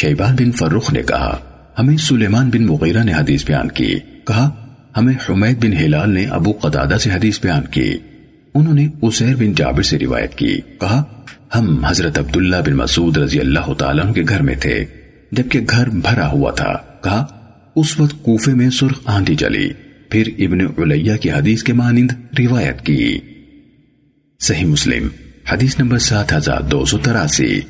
Shiban بن فرخ نے کہا، ہمیں سلیمان بن مغیرہ نے حدیث بیان کی۔ کہا، ہمیں حمید بن ہلال نے ابو قدادہ سے حدیث بیان کی۔ انہوں نے اسیر بن جابر سے روایت کی۔ کہا، ہم حضرت عبداللہ بن مسعود رضی اللہ تعالیٰ عنہ کے گھر میں تھے، جبکہ گھر بھرا ہوا تھا۔ کہا، اس وقت کوفے میں سرخ آندھی چلی پھر ابن علیہ کی حدیث کے مانند روایت کی۔ صحیح مسلم، حدیث نمبر سات ہزار دو سو تراسی۔